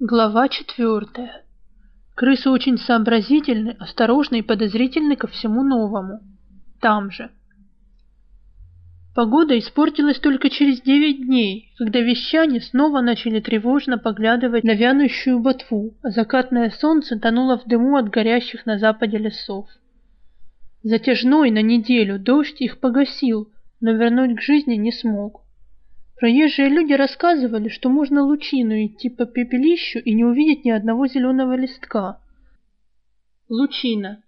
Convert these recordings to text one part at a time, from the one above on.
Глава четвертая. Крысы очень сообразительны, осторожны и подозрительны ко всему новому. Там же. Погода испортилась только через девять дней, когда вещане снова начали тревожно поглядывать на вянущую ботву, а закатное солнце тонуло в дыму от горящих на западе лесов. Затяжной на неделю дождь их погасил, но вернуть к жизни не смог. Проезжие люди рассказывали, что можно лучину идти по пепелищу и не увидеть ни одного зеленого листка. Лучина.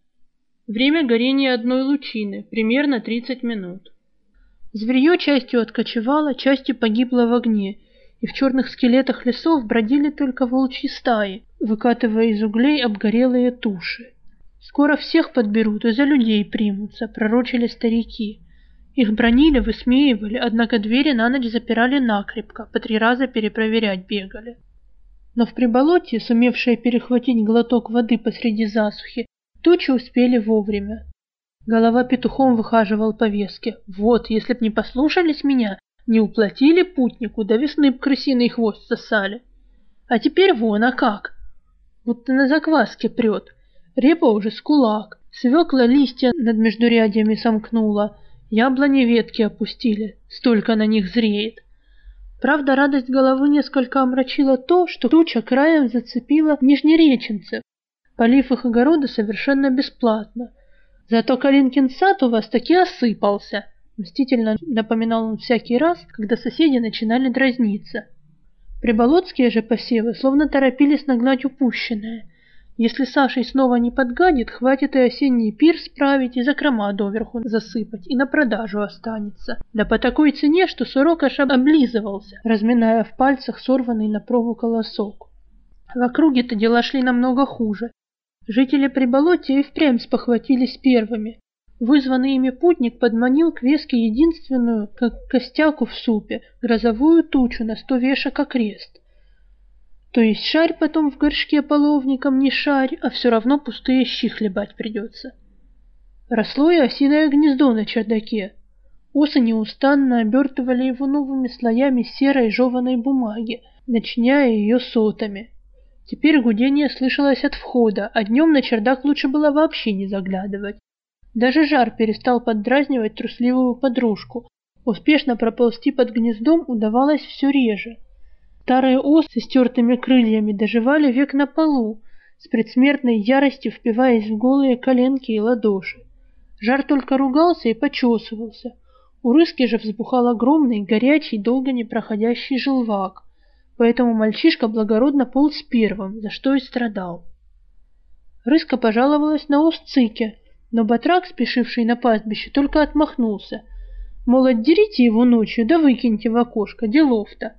Время горения одной лучины, примерно 30 минут. Зверье частью откочевало, частью погибло в огне, и в черных скелетах лесов бродили только волчьи стаи, выкатывая из углей обгорелые туши. Скоро всех подберут и за людей примутся, пророчили старики. Их бронили, высмеивали, однако двери на ночь запирали накрепко, по три раза перепроверять бегали. Но в приболотье, сумевшие перехватить глоток воды посреди засухи, тучи успели вовремя. Голова петухом выхаживал по веске. Вот, если б не послушались меня, не уплатили путнику, до весны б крысиный хвост сосали. А теперь вон, а как? Вот на закваске прет. Репа уже с кулак, свекла листья над междурядьями сомкнула, Яблони ветки опустили, столько на них зреет. Правда, радость головы несколько омрачила то, что туча краем зацепила нижнереченцев, полив их огороды совершенно бесплатно. Зато Калинкин сад у вас таки осыпался, мстительно напоминал он всякий раз, когда соседи начинали дразниться. Приболотские же посевы словно торопились нагнать упущенное – если Сашей снова не подгадит, хватит и осенний пир справить, и закрома доверху засыпать, и на продажу останется. Да по такой цене, что сурок аж облизывался, разминая в пальцах сорванный на пробу колосок. В округе-то дела шли намного хуже. Жители Приболотья и впрямь спохватились первыми. Вызванный ими путник подманил к веске единственную, как костяку в супе, грозовую тучу на сто вешек окрест. То есть шарь потом в горшке половником не шарь, а все равно пустые щи хлебать придется. Росло и осиное гнездо на чердаке. Осы неустанно обертывали его новыми слоями серой жеваной бумаги, начиняя ее сотами. Теперь гудение слышалось от входа, а днем на чердак лучше было вообще не заглядывать. Даже жар перестал поддразнивать трусливую подружку. Успешно проползти под гнездом удавалось все реже. Старые осы с тертыми крыльями доживали век на полу, с предсмертной яростью впиваясь в голые коленки и ладоши. Жар только ругался и почесывался. У рыски же взбухал огромный, горячий, долго не проходящий желвак, поэтому мальчишка благородно полз первым, за что и страдал. Рыска пожаловалась на ос Цике, но батрак, спешивший на пастбище, только отмахнулся. Мол, отдерите его ночью, да выкиньте в окошко, делов-то.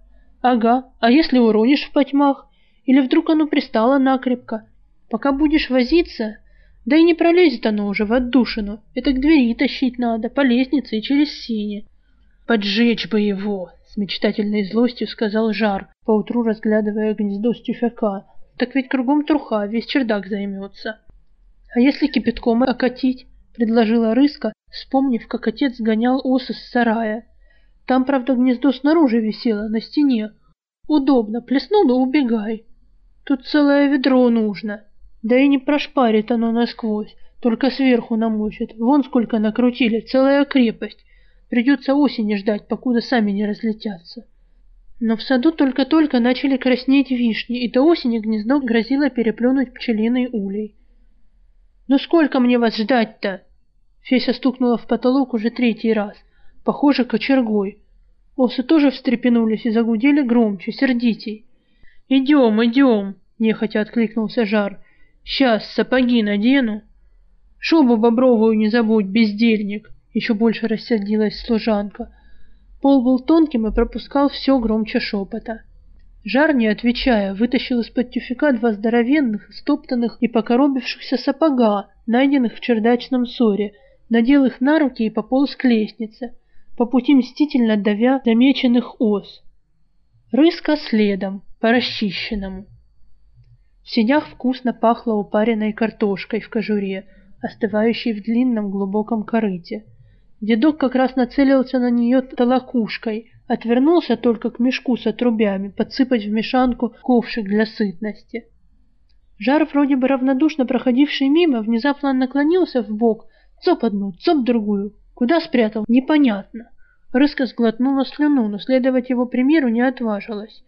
Ага, а если уронишь в потьмах? Или вдруг оно пристало накрепко? Пока будешь возиться, да и не пролезет оно уже в отдушину. Это к двери тащить надо, по лестнице и через сине. Поджечь бы его, с мечтательной злостью сказал Жар, поутру разглядывая гнездо стюфяка. Так ведь кругом труха, весь чердак займется. А если кипятком окатить? предложила Рыска, вспомнив, как отец гонял осы с сарая. Там, правда, гнездо снаружи висело, на стене. Удобно, плеснул да убегай. Тут целое ведро нужно. Да и не прошпарит оно насквозь, только сверху намочит. Вон сколько накрутили, целая крепость. Придется осени ждать, покуда сами не разлетятся. Но в саду только-только начали краснеть вишни, и до осени гнездо грозило переплюнуть пчелиный улей. «Ну сколько мне вас ждать-то?» Феся стукнула в потолок уже третий раз похоже, кочергой. Осы тоже встрепенулись и загудели громче, сердитей. «Идем, идем!» — нехотя откликнулся Жар. «Сейчас сапоги надену». «Шубу бобровую не забудь, бездельник!» — еще больше рассердилась служанка. Пол был тонким и пропускал все громче шепота. Жар, не отвечая, вытащил из-под тюфяка два здоровенных, стоптанных и покоробившихся сапога, найденных в чердачном ссоре, надел их на руки и пополз к лестнице по пути мстительно давя замеченных ос. Рыска следом, по расчищенному. В сенях вкусно пахло упаренной картошкой в кожуре, остывающей в длинном глубоком корыте. Дедок как раз нацелился на нее толокушкой, отвернулся только к мешку с отрубями, подсыпать в мешанку ковшик для сытности. Жар, вроде бы равнодушно проходивший мимо, внезапно наклонился в бок, цоп одну, цоп другую. Куда спрятал, непонятно. Рыска сглотнула слюну, но следовать его примеру не отважилась.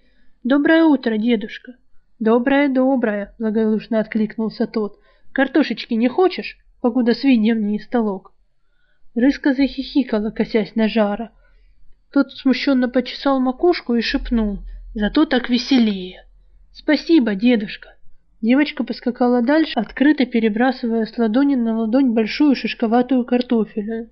«Доброе утро, дедушка!» «Доброе, доброе!» — благодушно откликнулся тот. «Картошечки не хочешь, покуда свиньям не истолок?» Рыска захихикала, косясь на жара. Тот смущенно почесал макушку и шепнул. «Зато так веселее!» «Спасибо, дедушка!» Девочка поскакала дальше, открыто перебрасывая с ладони на ладонь большую шишковатую картофелю.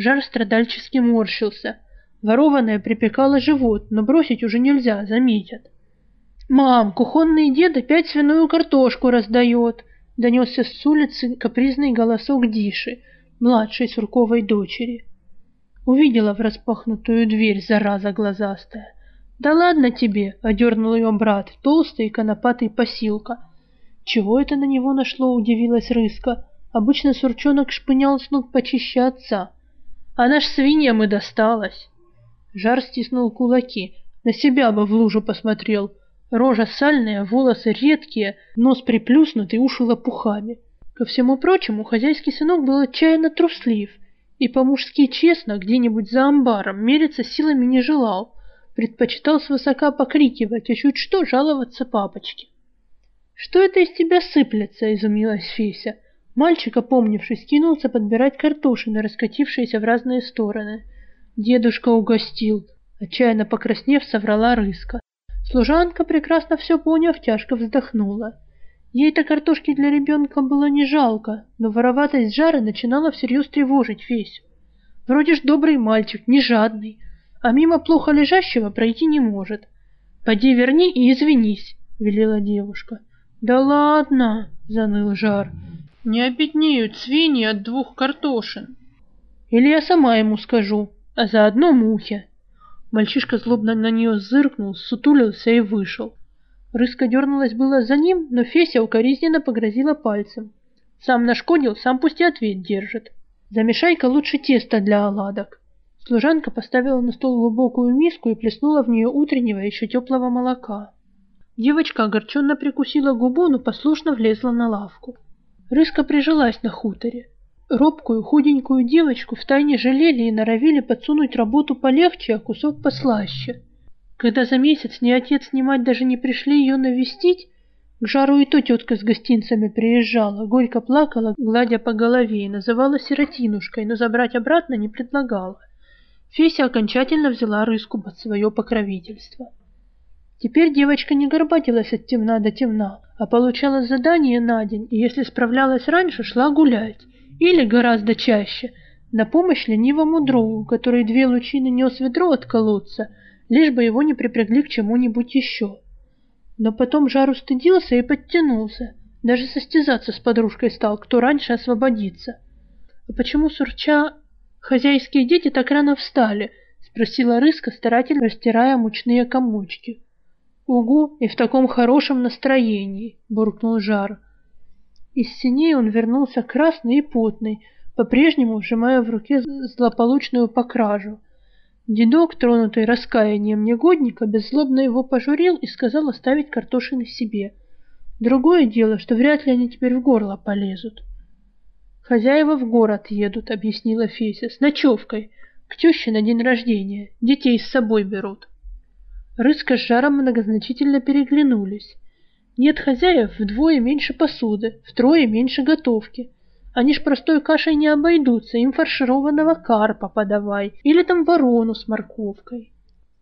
Жар страдальчески морщился. Ворованное припекало живот, но бросить уже нельзя, заметят. «Мам, кухонный дед опять свиную картошку раздает!» — донесся с улицы капризный голосок Диши, младшей Сурковой дочери. Увидела в распахнутую дверь, зараза глазастая. «Да ладно тебе!» — одернул ее брат, толстый и конопатый посилка. «Чего это на него нашло?» — удивилась Рыска. «Обычно сурчонок шпынял с ног почище отца». Она ж свиньям и досталась. Жар стиснул кулаки. На себя бы в лужу посмотрел. Рожа сальная, волосы редкие, нос приплюснутый, уши лопухами. Ко всему прочему, хозяйский сынок был отчаянно труслив и по-мужски честно где-нибудь за амбаром мериться силами не желал. Предпочитал свысока покрикивать, а чуть что жаловаться папочке. «Что это из тебя сыплется?» — изумилась Феся. Мальчик, опомнившись, кинулся подбирать картошины, раскатившиеся в разные стороны. Дедушка угостил. Отчаянно покраснев, соврала рыска. Служанка, прекрасно все поняв, тяжко вздохнула. Ей-то картошки для ребенка было не жалко, но вороватость жары начинала всерьез тревожить весь. Вроде ж добрый мальчик, не жадный, а мимо плохо лежащего пройти не может. «Поди верни и извинись», — велела девушка. «Да ладно», — заныл жар, — не обеднеют свиньи от двух картошин. Или я сама ему скажу, а заодно мухе. Мальчишка злобно на нее зыркнул, сутулился и вышел. Рыска дернулась было за ним, но Феся укоризненно погрозила пальцем. Сам нашкодил, сам пусть и ответ держит. Замешай-ка лучше тесто для оладок. Служанка поставила на стол глубокую миску и плеснула в нее утреннего еще теплого молока. Девочка огорченно прикусила губу, но послушно влезла на лавку. Рыска прижилась на хуторе. Робкую, худенькую девочку втайне жалели и норовили подсунуть работу полегче, а кусок послаще. Когда за месяц ни отец, ни мать даже не пришли ее навестить, к жару и то тетка с гостинцами приезжала, горько плакала, гладя по голове, и называла сиротинушкой, но забрать обратно не предлагала. Феся окончательно взяла рыску под свое покровительство. Теперь девочка не горбатилась от темна до темна, а получала задание на день, и если справлялась раньше, шла гулять. Или, гораздо чаще, на помощь ленивому другу, который две лучины нес ведро от колодца, лишь бы его не припрягли к чему-нибудь еще. Но потом Жар устыдился и подтянулся, даже состязаться с подружкой стал, кто раньше освободится. «А почему, сурча, хозяйские дети так рано встали?» — спросила Рыска, старательно растирая мучные комочки. «Угу, и в таком хорошем настроении!» — буркнул Жар. Из синей он вернулся красный и потный, по-прежнему сжимая в руке злополучную покражу. Дедок, тронутый раскаянием негодника, беззлобно его пожурил и сказал оставить картошины себе. Другое дело, что вряд ли они теперь в горло полезут. «Хозяева в город едут», — объяснила Феся, — «с ночевкой. К теще на день рождения. Детей с собой берут». Рыска с Жаром многозначительно переглянулись. Нет хозяев вдвое меньше посуды, втрое меньше готовки. Они ж простой кашей не обойдутся, им фаршированного карпа подавай, или там ворону с морковкой.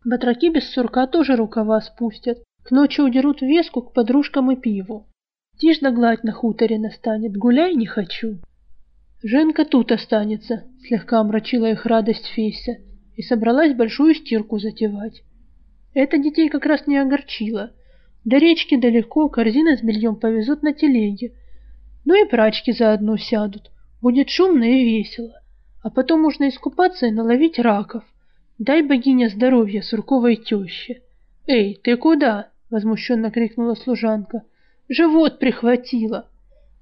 Батраки без сурка тоже рукава спустят, к ночи удерут веску к подружкам и пиву. Тишь да гладь на хуторе настанет, гуляй не хочу. Женка тут останется, слегка омрачила их радость Феся, и собралась большую стирку затевать. Это детей как раз не огорчило. До речки далеко, корзины с бельем повезут на телеге. Ну и прачки заодно сядут. Будет шумно и весело. А потом можно искупаться и наловить раков. Дай богиня здоровья сурковой теще. «Эй, ты куда?» — возмущенно крикнула служанка. «Живот прихватило!»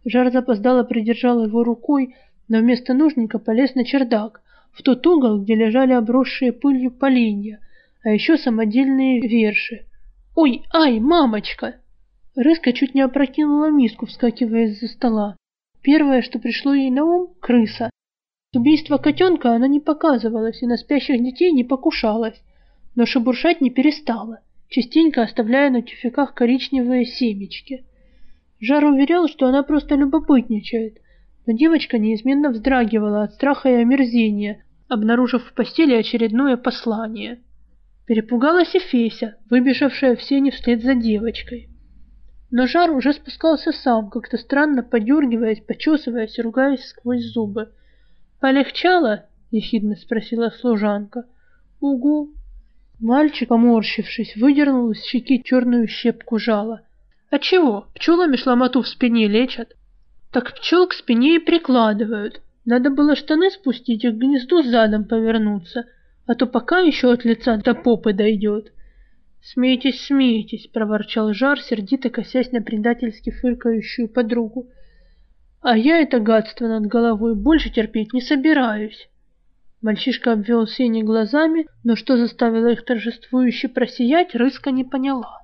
Жар запоздало придержал его рукой, но вместо нужника полез на чердак, в тот угол, где лежали обросшие пылью поленья — а еще самодельные верши. «Ой, ай, мамочка!» Рыска чуть не опрокинула миску, вскакивая из-за стола. Первое, что пришло ей на ум – крыса. С убийства котенка она не показывалась и на спящих детей не покушалась, но шебуршать не перестала, частенько оставляя на тюфяках коричневые семечки. Жар уверял, что она просто любопытничает, но девочка неизменно вздрагивала от страха и омерзения, обнаружив в постели очередное послание. Перепугалась и Феся, выбежавшая в сени вслед за девочкой. Но жар уже спускался сам, как-то странно подергиваясь, почесываясь и ругаясь сквозь зубы. «Полегчало?» — ехидно спросила служанка. «Угу». Мальчик, поморщившись, выдернул из щеки черную щепку жала. «А чего? Пчелами шламоту в спине лечат?» «Так пчел к спине и прикладывают. Надо было штаны спустить и к гнезду задом повернуться, а то пока еще от лица до попы дойдет». «Смейтесь, смейтесь!» — проворчал Жар, сердито косясь на предательски фыркающую подругу. «А я это гадство над головой больше терпеть не собираюсь!» Мальчишка обвел Сени глазами, но что заставило их торжествующе просиять, Рыска не поняла.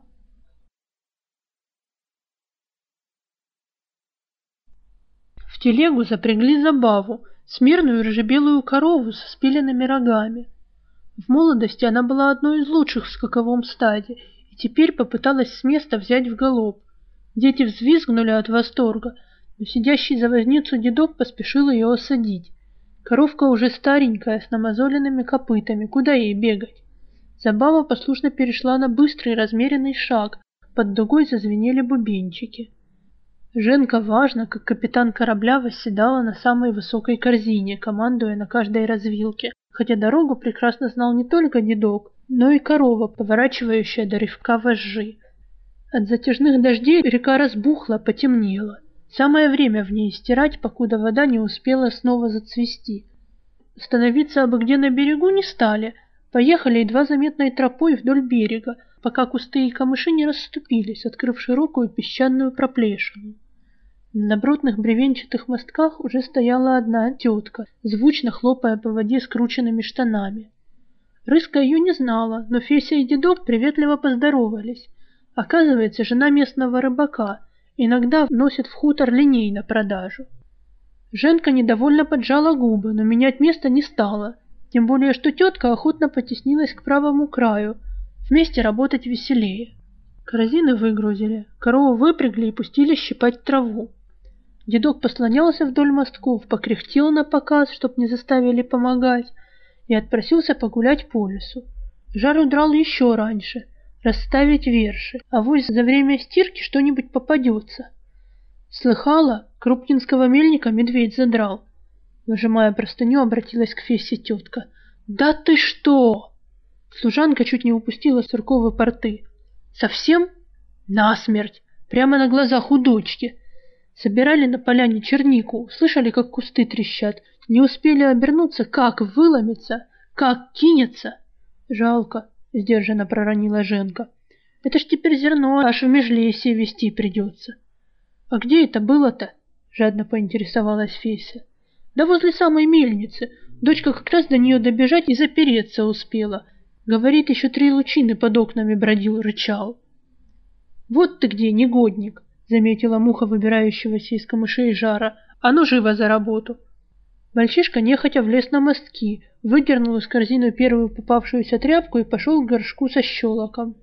В телегу запрягли забаву, смирную рыжебелую корову со спиленными рогами. В молодости она была одной из лучших в скаковом стаде и теперь попыталась с места взять в галоп. Дети взвизгнули от восторга, но сидящий за возницу дедок поспешил ее осадить. Коровка уже старенькая, с намазоленными копытами, куда ей бегать? Забава послушно перешла на быстрый размеренный шаг, под дугой зазвенели бубенчики. Женка важно, как капитан корабля, восседала на самой высокой корзине, командуя на каждой развилке хотя дорогу прекрасно знал не только дедок, но и корова, поворачивающая до ревка вожжи. От затяжных дождей река разбухла, потемнела. Самое время в ней стирать, покуда вода не успела снова зацвести. Становиться абы где на берегу не стали, поехали едва заметной тропой вдоль берега, пока кусты и камыши не расступились, открыв широкую песчаную проплешину. На добротных бревенчатых мостках уже стояла одна тетка, звучно хлопая по воде скрученными штанами. Рыска ее не знала, но Феся и дедок приветливо поздоровались. Оказывается, жена местного рыбака, иногда носит в хутор линей на продажу. Женка недовольно поджала губы, но менять место не стала, тем более что тетка охотно потеснилась к правому краю, вместе работать веселее. Корзины выгрузили, корову выпрягли и пустили щипать траву. Дедок послонялся вдоль мостков, покряхтел на показ, чтоб не заставили помогать, и отпросился погулять по лесу. Жар удрал еще раньше, расставить верши, а вось за время стирки что-нибудь попадется. Слыхала, Крупнинского мельника медведь задрал. Выжимая простыню, обратилась к Фессе тетка. «Да ты что!» Служанка чуть не упустила сурковые порты. «Совсем?» «Насмерть! Прямо на глазах у дочки!» Собирали на поляне чернику, слышали, как кусты трещат. Не успели обернуться, как выломится, как кинется. Жалко, сдержанно проронила Женка. Это ж теперь зерно аж в межлесье вести придется. А где это было-то? Жадно поинтересовалась Феся. Да возле самой мельницы. Дочка как раз до нее добежать и запереться успела. Говорит, еще три лучины под окнами бродил, рычал. Вот ты где, негодник заметила муха выбирающегося из камышей жара. «А ну живо за работу!» Мальчишка нехотя влез на мостки, выдернул из корзины первую попавшуюся тряпку и пошел к горшку со щелоком.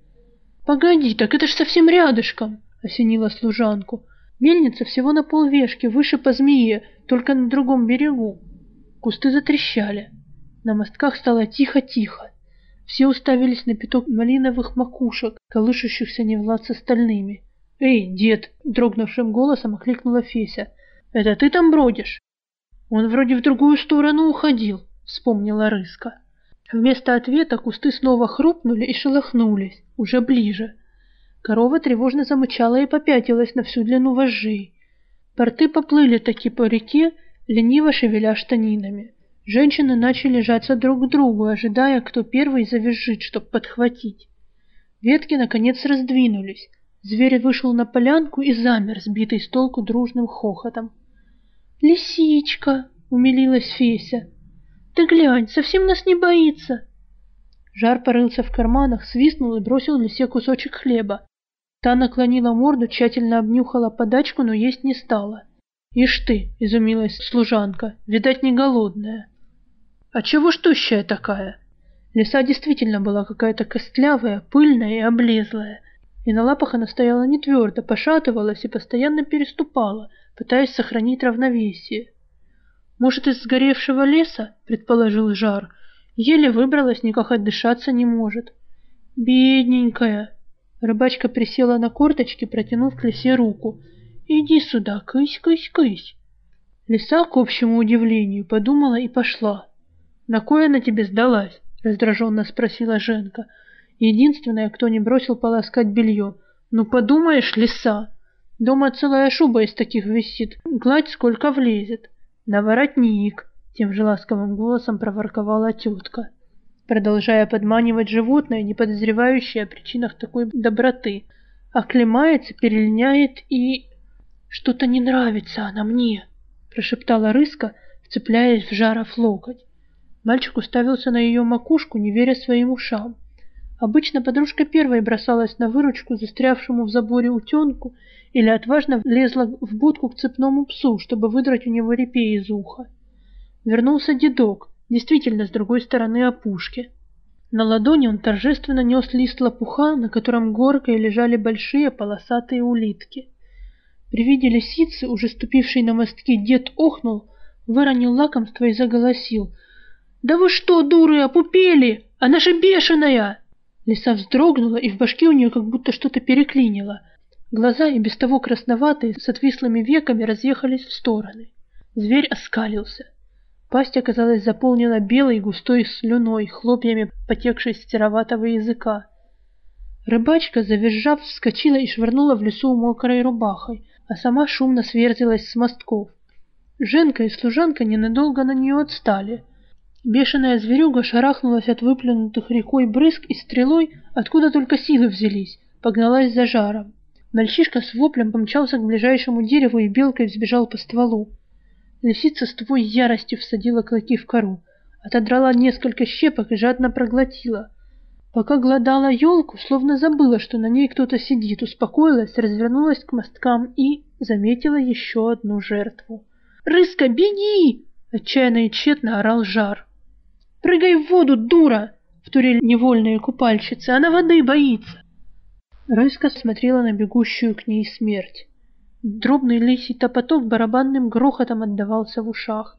«Погоди, так это ж совсем рядышком!» — осенила служанку. «Мельница всего на полвешки, выше по змее, только на другом берегу». Кусты затрещали. На мостках стало тихо-тихо. Все уставились на пяток малиновых макушек, колышущихся не в лад с остальными. «Эй, дед!» — дрогнувшим голосом окликнула Феся. «Это ты там бродишь?» «Он вроде в другую сторону уходил», — вспомнила Рыска. Вместо ответа кусты снова хрупнули и шелохнулись, уже ближе. Корова тревожно замычала и попятилась на всю длину вожжей. Порты поплыли таки по реке, лениво шевеля штанинами. Женщины начали жаться друг к другу, ожидая, кто первый завизжит, чтоб подхватить. Ветки, наконец, раздвинулись. Зверь вышел на полянку и замер, сбитый с толку дружным хохотом. «Лисичка!» — умилилась Феся. «Ты глянь, совсем нас не боится!» Жар порылся в карманах, свистнул и бросил Лисе кусочек хлеба. Та наклонила морду, тщательно обнюхала подачку, но есть не стала. «Ишь ты!» — изумилась служанка. «Видать, не голодная». «А чего ж тощая такая?» Лиса действительно была какая-то костлявая, пыльная и облезлая. И на лапах она стояла не твердо, пошатывалась и постоянно переступала, пытаясь сохранить равновесие. «Может, из сгоревшего леса?» — предположил Жар. «Еле выбралась, никак отдышаться не может». «Бедненькая!» Рыбачка присела на корточки, протянув к лисе руку. «Иди сюда, кысь, кысь, кысь!» Лиса, к общему удивлению, подумала и пошла. «На кое она тебе сдалась?» — раздраженно спросила Женка. Единственная, кто не бросил полоскать белье. «Ну, подумаешь, лиса! Дома целая шуба из таких висит, гладь сколько влезет!» «На воротник!» — тем же ласковым голосом проворковала тетка, продолжая подманивать животное, не подозревающее о причинах такой доброты. Оклемается, перелиняет и... «Что-то не нравится она мне!» — прошептала рыска, вцепляясь в жаров локоть. Мальчик уставился на ее макушку, не веря своим ушам. Обычно подружка первой бросалась на выручку застрявшему в заборе утенку или отважно лезла в будку к цепному псу, чтобы выдрать у него репей из уха. Вернулся дедок, действительно с другой стороны опушки. На ладони он торжественно нес лист лопуха, на котором горкой лежали большие полосатые улитки. При виде лисицы, уже ступившей на мостки, дед охнул, выронил лакомство и заголосил. «Да вы что, дуры, опупели? Она же бешеная!» Лиса вздрогнула, и в башке у нее как будто что-то переклинило. Глаза, и без того красноватые, с отвислыми веками, разъехались в стороны. Зверь оскалился. Пасть оказалась заполнена белой густой слюной, хлопьями потекшей с сероватого языка. Рыбачка, завизжав, вскочила и швырнула в лесу мокрой рубахой, а сама шумно сверзилась с мостков. Женка и служанка ненадолго на нее отстали. Бешеная зверюга шарахнулась от выплюнутых рекой брызг и стрелой, откуда только силы взялись, погналась за жаром. Мальчишка с воплем помчался к ближайшему дереву и белкой взбежал по стволу. Лисица с твой яростью всадила клыки в кору, отодрала несколько щепок и жадно проглотила. Пока глодала елку, словно забыла, что на ней кто-то сидит, успокоилась, развернулась к мосткам и заметила еще одну жертву. «Рыска, беги!» — отчаянно и тщетно орал жар. «Прыгай в воду, дура!» — вторили невольные купальщицы. «Она воды боится!» Рыска смотрела на бегущую к ней смерть. Дробный лисий топоток барабанным грохотом отдавался в ушах.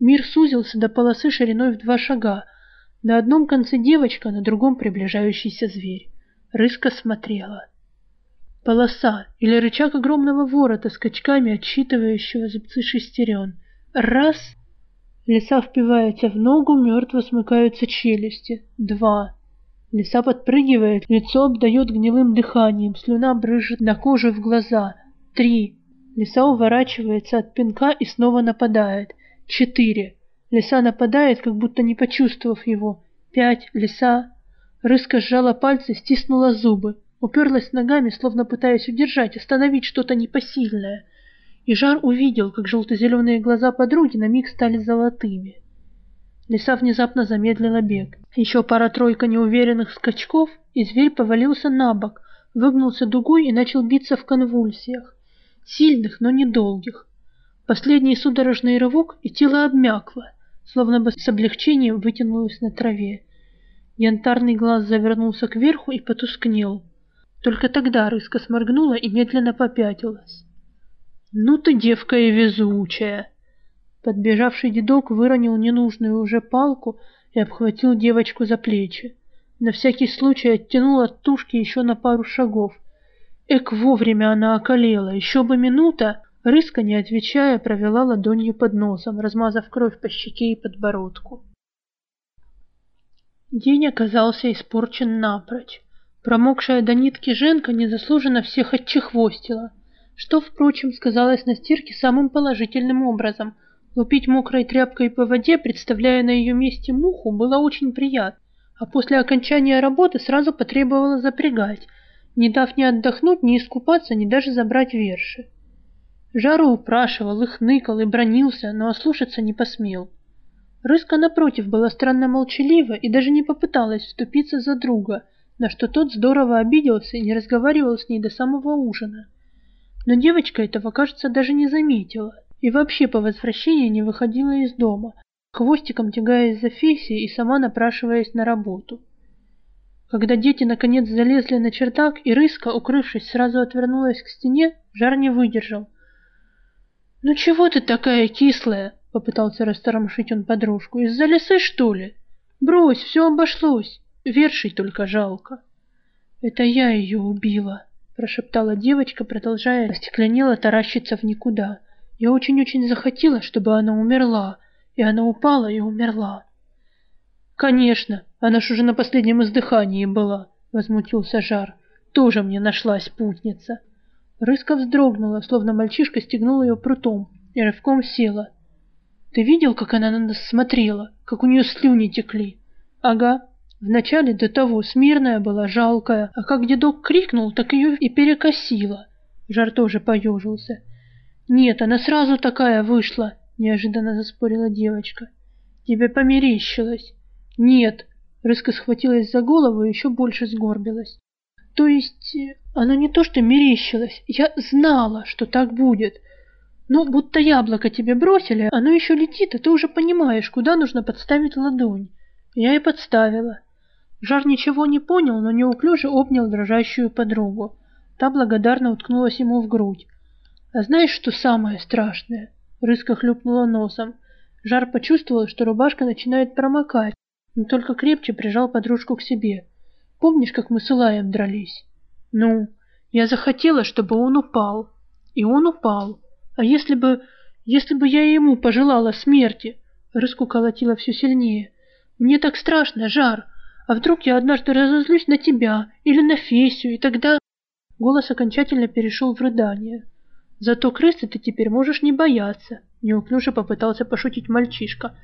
Мир сузился до полосы шириной в два шага. На одном конце девочка, на другом приближающийся зверь. Рыска смотрела. Полоса или рычаг огромного ворота с качками, отсчитывающего зубцы шестерен. Раз — Лиса впивается в ногу, мертво смыкаются челюсти. Два. Лиса подпрыгивает, лицо обдает гнилым дыханием, слюна брызжет на коже в глаза. Три. Лиса уворачивается от пинка и снова нападает. Четыре. Лиса нападает, как будто не почувствовав его. Пять. Лиса. Рыска сжала пальцы, стиснула зубы. Уперлась ногами, словно пытаясь удержать, остановить что-то непосильное. И Жар увидел, как желто-зеленые глаза подруги на миг стали золотыми. Лиса внезапно замедлила бег. Еще пара-тройка неуверенных скачков, и зверь повалился на бок, выгнулся дугой и начал биться в конвульсиях. Сильных, но недолгих. Последний судорожный рывок, и тело обмякло, словно бы с облегчением вытянулось на траве. Янтарный глаз завернулся кверху и потускнел. Только тогда рыска сморгнула и медленно попятилась. «Ну ты девка и везучая!» Подбежавший дедок выронил ненужную уже палку и обхватил девочку за плечи. На всякий случай оттянул от тушки еще на пару шагов. Эк, вовремя она околела, еще бы минута. Рыска, не отвечая, провела ладонью под носом, размазав кровь по щеке и подбородку. День оказался испорчен напрочь. Промокшая до нитки Женка незаслуженно всех отчехвостила, что, впрочем, сказалось на стирке самым положительным образом — Лупить мокрой тряпкой по воде, представляя на ее месте муху, было очень приятно, а после окончания работы сразу потребовало запрягать, не дав ни отдохнуть, ни искупаться, ни даже забрать верши. Жару упрашивал, их ныкал и бронился, но ослушаться не посмел. Рыска, напротив, была странно молчалива и даже не попыталась вступиться за друга, на что тот здорово обиделся и не разговаривал с ней до самого ужина. Но девочка этого, кажется, даже не заметила и вообще по возвращении не выходила из дома, хвостиком тягаясь за Фесей и сама напрашиваясь на работу. Когда дети наконец залезли на чердак, и Рыска, укрывшись, сразу отвернулась к стене, жар не выдержал. «Ну чего ты такая кислая?» — попытался растормошить он подружку. «Из-за лисы, что ли? Брось, все обошлось. Вершей только жалко». «Это я ее убила», — прошептала девочка, продолжая остекленело таращиться в никуда. «Я очень-очень захотела, чтобы она умерла, и она упала и умерла». «Конечно, она ж уже на последнем издыхании была», — возмутился Жар. «Тоже мне нашлась путница». Рыска вздрогнула, словно мальчишка стегнул ее прутом, и рывком села. «Ты видел, как она на нас смотрела? Как у нее слюни текли?» «Ага. Вначале до того смирная была, жалкая, а как дедок крикнул, так ее и перекосило». Жар тоже поежился. «Нет, она сразу такая вышла», — неожиданно заспорила девочка. «Тебе померещилось». «Нет». Рыска схватилась за голову и еще больше сгорбилась. То есть, э, оно не то что мерещилось, я знала, что так будет. Ну, будто яблоко тебе бросили, оно еще летит, а ты уже понимаешь, куда нужно подставить ладонь. Я и подставила. Жар ничего не понял, но неуклюже обнял дрожащую подругу. Та благодарно уткнулась ему в грудь. А знаешь, что самое страшное? Рыска хлюпнула носом. Жар почувствовал, что рубашка начинает промокать, но только крепче прижал подружку к себе. Помнишь, как мы с Илаем дрались? Ну, я захотела, чтобы он упал. И он упал. А если бы... если бы я ему пожелала смерти? Рыску колотила все сильнее. Мне так страшно, Жар. А вдруг я однажды разозлюсь на тебя или на Фесю, и тогда... Голос окончательно перешел в рыдание. Зато крысы ты теперь можешь не бояться, неуклюже попытался пошутить мальчишка.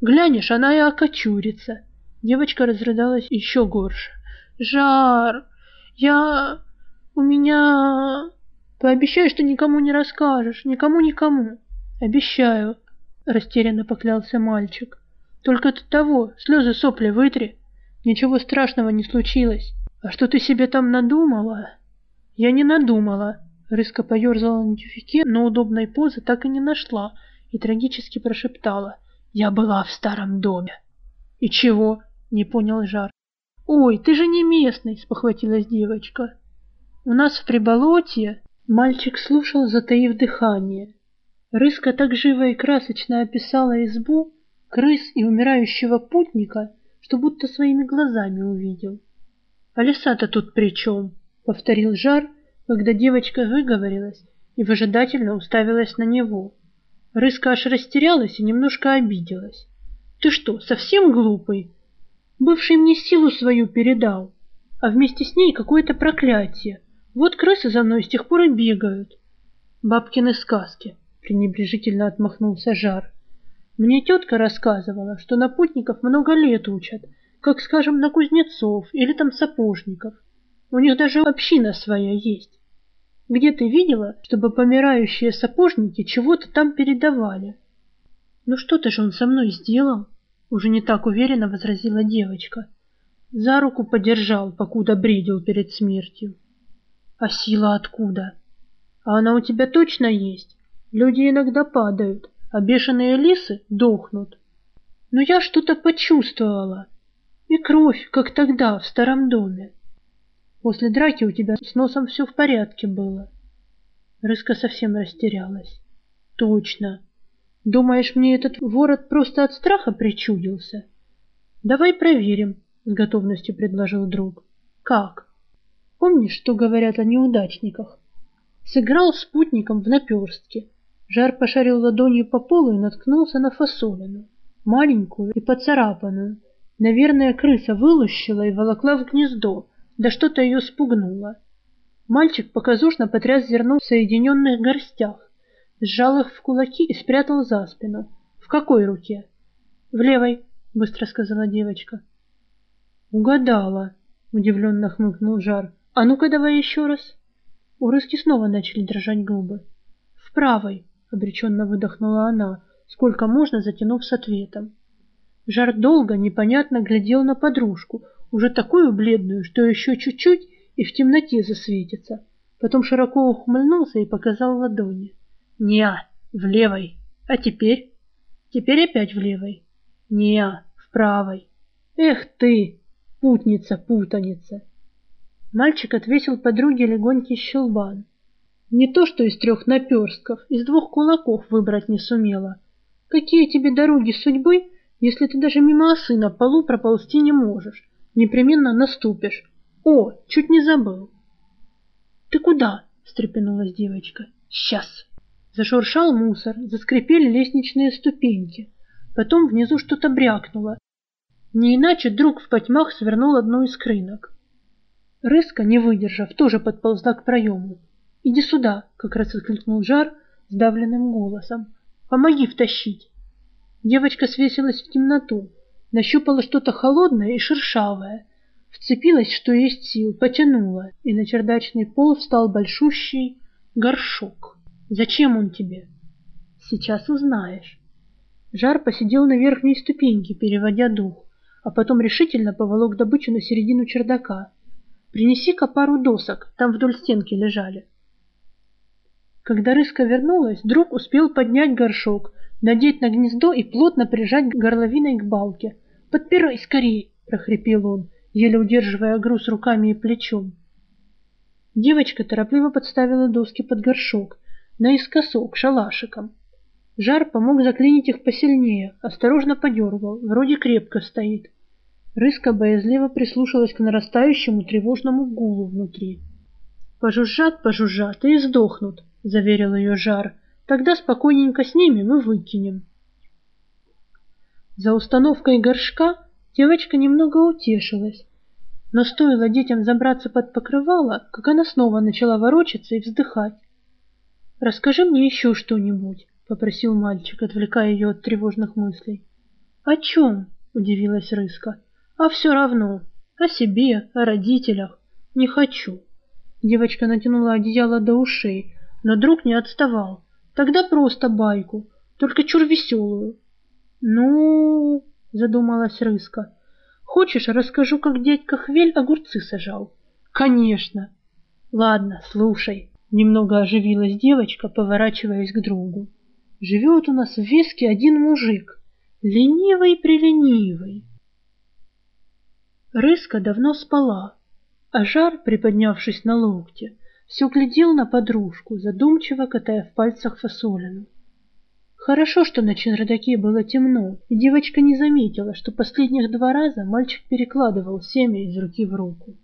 Глянешь, она и окочурится. Девочка разрыдалась еще горше. Жар, я... у меня... Пообещай, что никому не расскажешь, никому-никому. Обещаю, растерянно поклялся мальчик. Только ты того, слезы сопли вытри. Ничего страшного не случилось. А что ты себе там надумала? Я не надумала. Рыска поерзала на тюфике, но удобной позы так и не нашла и трагически прошептала. Я была в старом доме. И чего? Не понял Жар. «Ой, ты же не местный!» — спохватилась девочка. «У нас в Приболотье...» Мальчик слушал, затаив дыхание. Рыска так живо и красочно описала избу, крыс и умирающего путника, что будто своими глазами увидел. «А лиса-то тут при чем?» — повторил Жар, когда девочка выговорилась и выжидательно уставилась на него. Рыска аж растерялась и немножко обиделась. «Ты что, совсем глупый?» Бывший мне силу свою передал, а вместе с ней какое-то проклятие. Вот крысы за мной с тех пор и бегают. Бабкины сказки, пренебрежительно отмахнулся Жар. Мне тетка рассказывала, что на путников много лет учат, как, скажем, на кузнецов или там сапожников. У них даже община своя есть. Где ты видела, чтобы помирающие сапожники чего-то там передавали? Ну что-то же он со мной сделал. Уже не так уверенно возразила девочка. За руку подержал, покуда бредил перед смертью. А сила откуда? А она у тебя точно есть? Люди иногда падают, а бешеные лисы дохнут. Но я что-то почувствовала. И кровь, как тогда, в старом доме. После драки у тебя с носом все в порядке было. Рыска совсем растерялась. Точно. Думаешь, мне этот ворот просто от страха причудился? Давай проверим, с готовностью предложил друг. Как? Помнишь, что говорят о неудачниках? Сыграл спутником в наперстке. Жар пошарил ладонью по полу и наткнулся на фасолину, маленькую и поцарапанную. Наверное, крыса вылущила и волокла в гнездо, да что-то ее спугнуло. Мальчик показушно потряс зерно в соединенных горстях сжал их в кулаки и спрятал за спину. В какой руке? В левой, быстро сказала девочка. Угадала, удивленно хмыкнул Жар. А ну-ка давай еще раз. У Рыски снова начали дрожать губы. В правой, обреченно выдохнула она, сколько можно затянув с ответом. Жар долго, непонятно глядел на подружку, уже такую бледную, что еще чуть-чуть и в темноте засветится. Потом широко ухмыльнулся и показал ладони. Неа, в левой. А теперь? Теперь опять в левой. Неа, в правой. Эх ты, путница, путаница. Мальчик отвесил подруге легонький щелбан. Не то, что из трех наперстков, из двух кулаков выбрать не сумела. Какие тебе дороги судьбы, если ты даже мимо осы на полу проползти не можешь? Непременно наступишь. О, чуть не забыл. Ты куда? встрепенулась девочка. Сейчас. Зашуршал мусор, заскрипели лестничные ступеньки. Потом внизу что-то брякнуло. Не иначе друг в потьмах свернул одну из крынок. Рыска, не выдержав, тоже подползла к проему. «Иди сюда!» — как раз откликнул Жар сдавленным голосом. «Помоги втащить!» Девочка свесилась в темноту, нащупала что-то холодное и шершавое, вцепилась, что есть сил, потянула, и на чердачный пол встал большущий горшок. «Зачем он тебе?» «Сейчас узнаешь». Жар посидел на верхней ступеньке, переводя дух, а потом решительно поволок добычу на середину чердака. «Принеси-ка пару досок, там вдоль стенки лежали». Когда рыска вернулась, друг успел поднять горшок, надеть на гнездо и плотно прижать горловиной к балке. «Подпирай скорее!» — прохрипел он, еле удерживая груз руками и плечом. Девочка торопливо подставила доски под горшок, наискосок, шалашиком. Жар помог заклинить их посильнее, осторожно подергал, вроде крепко стоит. Рыска боязливо прислушалась к нарастающему тревожному гулу внутри. «Пожужжат, пожужжат и сдохнут», — заверил ее Жар. «Тогда спокойненько снимем и выкинем». За установкой горшка девочка немного утешилась, но стоило детям забраться под покрывало, как она снова начала ворочаться и вздыхать. «Расскажи мне еще что-нибудь», — попросил мальчик, отвлекая ее от тревожных мыслей. «О чем?» — удивилась Рыска. «А все равно. О себе, о родителях. Не хочу». Девочка натянула одеяло до ушей, но друг не отставал. «Тогда просто байку, только чур веселую». «Ну...» — задумалась Рыска. «Хочешь, расскажу, как дядька Хвель огурцы сажал?» «Конечно!» «Ладно, слушай». Немного оживилась девочка, поворачиваясь к другу. Живет у нас в Веске один мужик, ленивый-преленивый. Рыска давно спала, а Жар, приподнявшись на локте, все глядел на подружку, задумчиво катая в пальцах фасолину. Хорошо, что на чердаке было темно, и девочка не заметила, что последних два раза мальчик перекладывал семя из руки в руку.